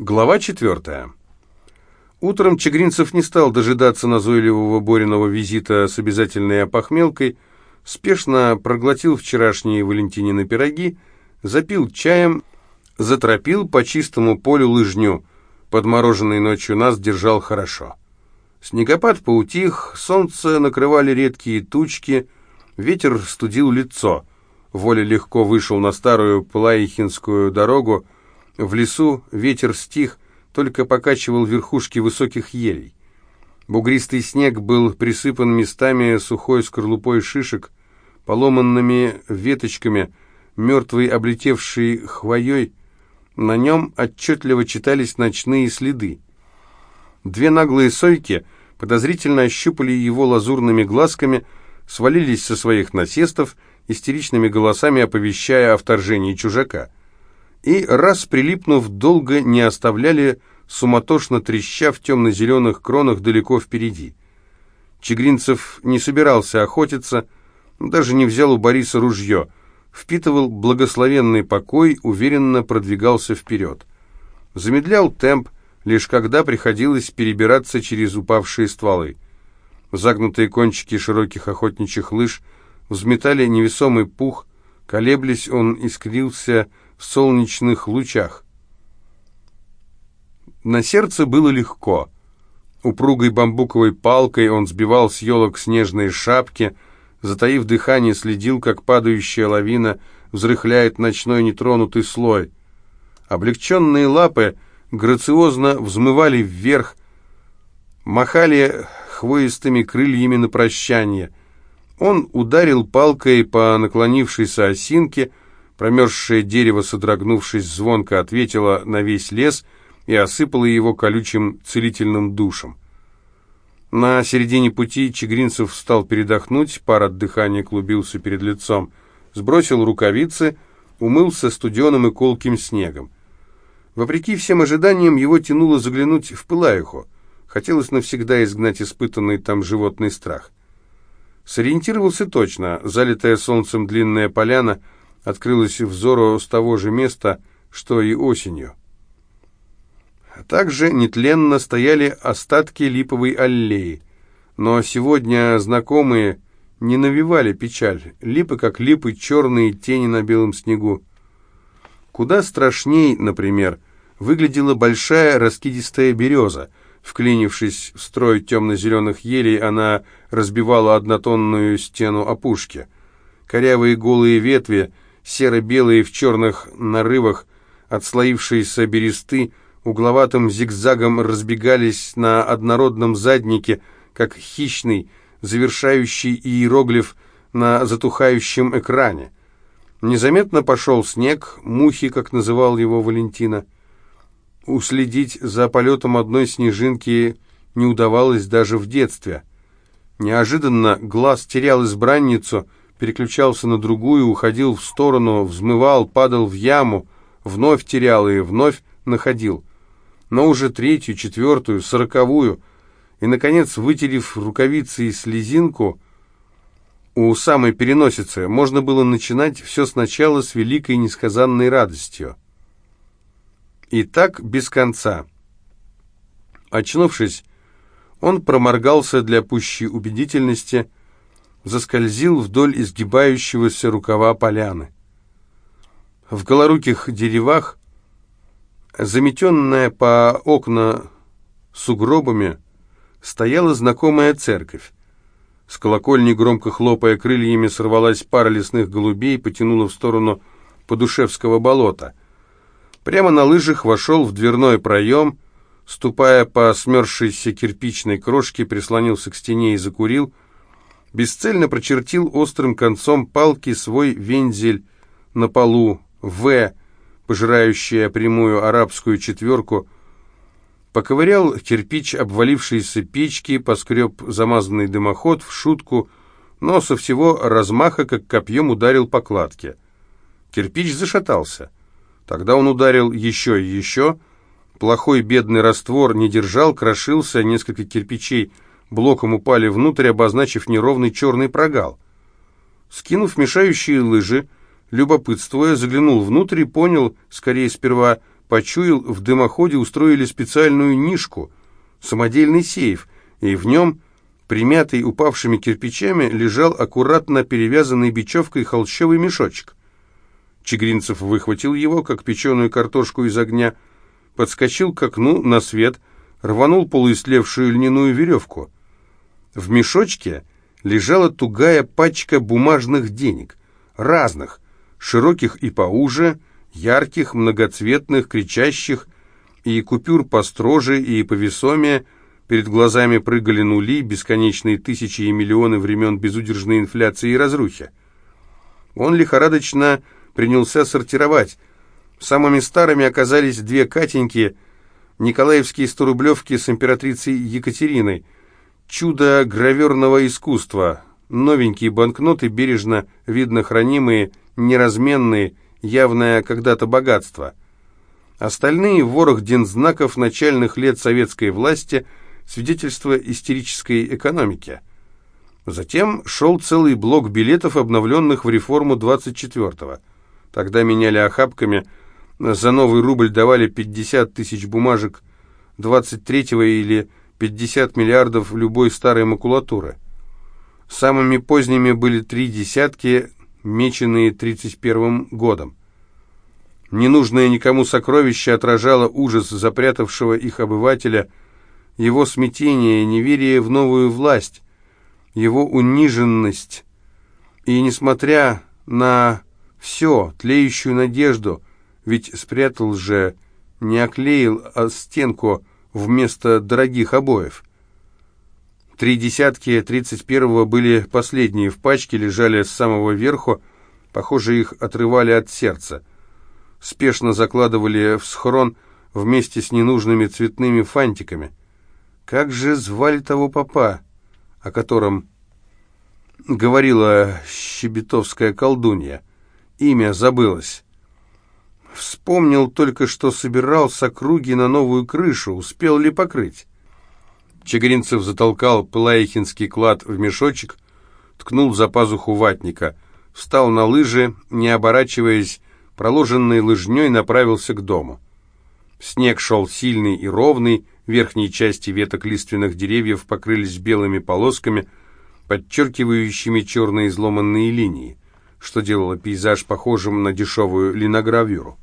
Глава четвертая. Утром Чегринцев не стал дожидаться назойливого Бориного визита с обязательной опохмелкой, спешно проглотил вчерашние Валентинины пироги, запил чаем, заторопил по чистому полю лыжню. Подмороженный ночью нас держал хорошо. Снегопад поутих, солнце накрывали редкие тучки, ветер студил лицо. Воля легко вышел на старую Плаихинскую дорогу, в лесу ветер стих, только покачивал верхушки высоких елей. Бугристый снег был присыпан местами сухой скорлупой шишек, поломанными веточками, мертвой облетевшей хвоей. На нем отчетливо читались ночные следы. Две наглые сойки подозрительно ощупали его лазурными глазками, свалились со своих насестов, истеричными голосами оповещая о вторжении чужака — и, раз прилипнув, долго не оставляли, суматошно треща в темно-зеленых кронах далеко впереди. Чегринцев не собирался охотиться, даже не взял у Бориса ружье, впитывал благословенный покой, уверенно продвигался вперед. Замедлял темп, лишь когда приходилось перебираться через упавшие стволы. Загнутые кончики широких охотничьих лыж взметали невесомый пух, колеблясь он искрился, в солнечных лучах. На сердце было легко. Упругой бамбуковой палкой он сбивал с елок снежные шапки, затаив дыхание, следил, как падающая лавина взрыхляет ночной нетронутый слой. Облегченные лапы грациозно взмывали вверх, махали хвоистыми крыльями на прощание. Он ударил палкой по наклонившейся осинке, Промерзшее дерево, содрогнувшись звонко, ответило на весь лес и осыпало его колючим целительным душем. На середине пути Чегринцев встал передохнуть, пар от дыхания клубился перед лицом, сбросил рукавицы, умылся студеным и колким снегом. Вопреки всем ожиданиям, его тянуло заглянуть в Пылаиху. Хотелось навсегда изгнать испытанный там животный страх. Сориентировался точно. Залитая солнцем длинная поляна — открылась взору с того же места, что и осенью. А также нетленно стояли остатки липовой аллеи, но сегодня знакомые не навевали печаль, липы как липы, черные тени на белом снегу. Куда страшней, например, выглядела большая раскидистая береза. Вклинившись в строй темно-зеленых елей, она разбивала однотонную стену опушки. Корявые голые ветви — серо-белые в черных нарывах, отслоившиеся бересты, угловатым зигзагом разбегались на однородном заднике, как хищный, завершающий иероглиф на затухающем экране. Незаметно пошел снег, мухи, как называл его Валентина. Уследить за полетом одной снежинки не удавалось даже в детстве. Неожиданно глаз терял избранницу — переключался на другую, уходил в сторону, взмывал, падал в яму, вновь терял и вновь находил. Но уже третью, четвертую, сороковую, и, наконец, вытерев рукавицы и слезинку, у самой переносицы можно было начинать все сначала с великой несказанной радостью. И так без конца. Очнувшись, он проморгался для пущей убедительности – заскользил вдоль изгибающегося рукава поляны. В голоруких деревах, заметенная по окна сугробами, стояла знакомая церковь. С колокольни, громко хлопая крыльями, сорвалась пара лесных голубей, потянула в сторону Подушевского болота. Прямо на лыжах вошел в дверной проем, ступая по смерзшейся кирпичной крошке, прислонился к стене и закурил — бесцельно прочертил острым концом палки свой вензель на полу, «В», пожирающая прямую арабскую четверку, поковырял кирпич обвалившейся печки, поскреб замазанный дымоход в шутку, но со всего размаха, как копьем, ударил по кладке. Кирпич зашатался. Тогда он ударил еще и еще. Плохой бедный раствор не держал, крошился, несколько кирпичей – блоком упали внутрь, обозначив неровный черный прогал. Скинув мешающие лыжи, любопытствуя, заглянул внутрь и понял, скорее сперва почуял, в дымоходе устроили специальную нишку, самодельный сейф, и в нем, примятый упавшими кирпичами, лежал аккуратно перевязанный бечевкой холщовый мешочек. Чегринцев выхватил его, как печеную картошку из огня, подскочил к окну на свет, рванул полуислевшую льняную веревку. В мешочке лежала тугая пачка бумажных денег, разных, широких и поуже, ярких, многоцветных, кричащих, и купюр построже и повесомее, перед глазами прыгали нули, бесконечные тысячи и миллионы времен безудержной инфляции и разрухи. Он лихорадочно принялся сортировать. Самыми старыми оказались две Катеньки, николаевские сторублевки с императрицей Екатериной, чудо граверного искусства, новенькие банкноты, бережно видно хранимые, неразменные, явное когда-то богатство. Остальные – ворох дензнаков начальных лет советской власти, свидетельство истерической экономики. Затем шел целый блок билетов, обновленных в реформу 24-го. Тогда меняли охапками, за новый рубль давали 50 тысяч бумажек 23-го или 50 миллиардов любой старой макулатуры. Самыми поздними были три десятки, меченные 31 годом. Ненужное никому сокровище отражало ужас запрятавшего их обывателя, его смятение, неверие в новую власть, его униженность. И несмотря на все, тлеющую надежду, ведь спрятал же, не оклеил а стенку вместо дорогих обоев. Три десятки тридцать первого были последние в пачке, лежали с самого верху, похоже, их отрывали от сердца. Спешно закладывали в схрон вместе с ненужными цветными фантиками. Как же звали того папа, о котором говорила щебетовская колдунья? Имя забылось. Вспомнил только, что собирал с округи на новую крышу, успел ли покрыть. Чегринцев затолкал Пылаихинский клад в мешочек, ткнул за пазуху ватника, встал на лыжи, не оборачиваясь, проложенной лыжней направился к дому. Снег шел сильный и ровный, верхние части веток лиственных деревьев покрылись белыми полосками, подчеркивающими черные изломанные линии, что делало пейзаж похожим на дешевую линогравюру.